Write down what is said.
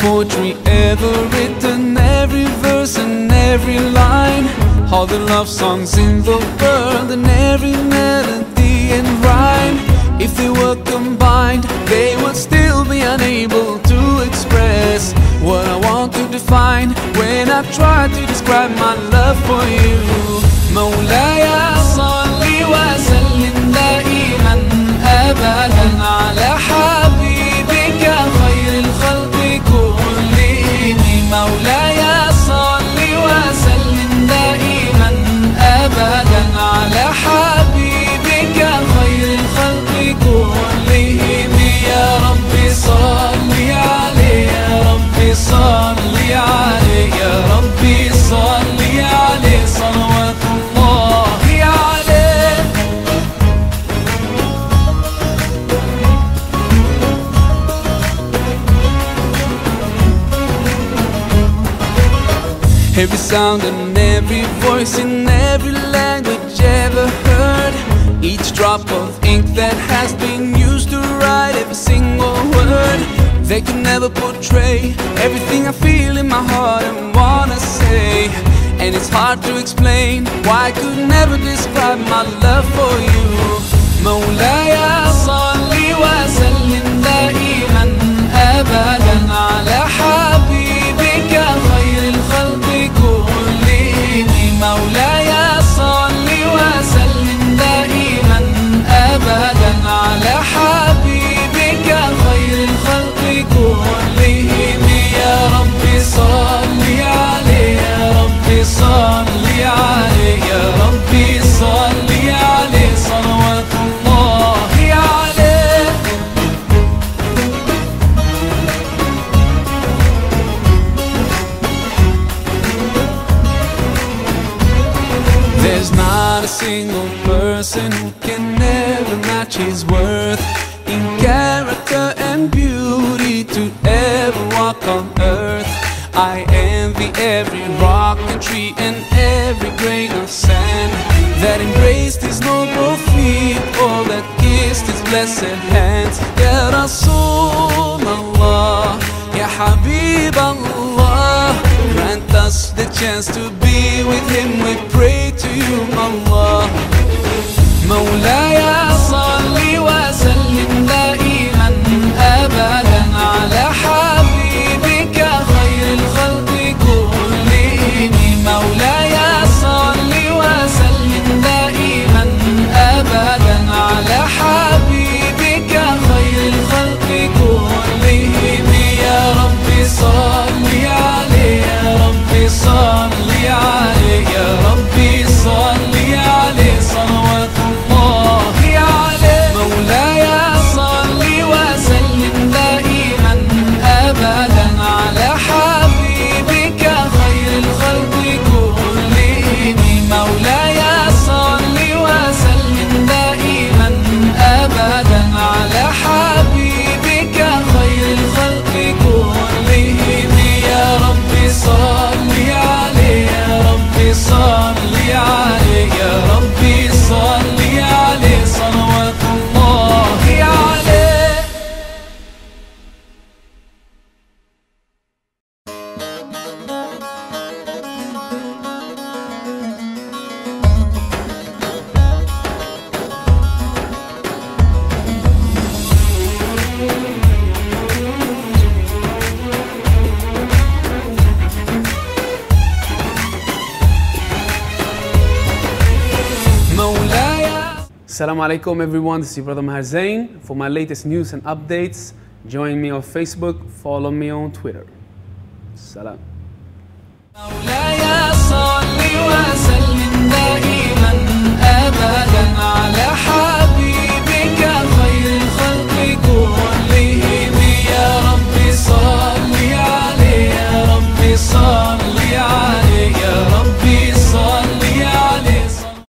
poetry ever written, every verse and every line. All the love songs in the world and every melody and rhyme. If they were combined, they would still be unable to express what I want to define when I try to describe my love for you. مولاي صل وسلم دائما ابدا Every sound and every voice in every language ever heard. Each drop of ink that has been used to write every single word. They could never portray everything I feel in my heart and wanna say. And it's hard to explain why I could never describe my love for you. Maulaya There's not a single person who can ever match his worth in character and beauty to ever walk on earth. I envy every rock and tree and every grain of sand that embraced his noble feet or that kissed his blessed hands. Ya Rasulullah, Ya Habib Allah, us the chance to be with him. We pray to you, Allah. مولاي Assalamu alaikum everyone, this is your brother Maher Zain. For my latest news and updates, join me on Facebook, follow me on Twitter. Salam.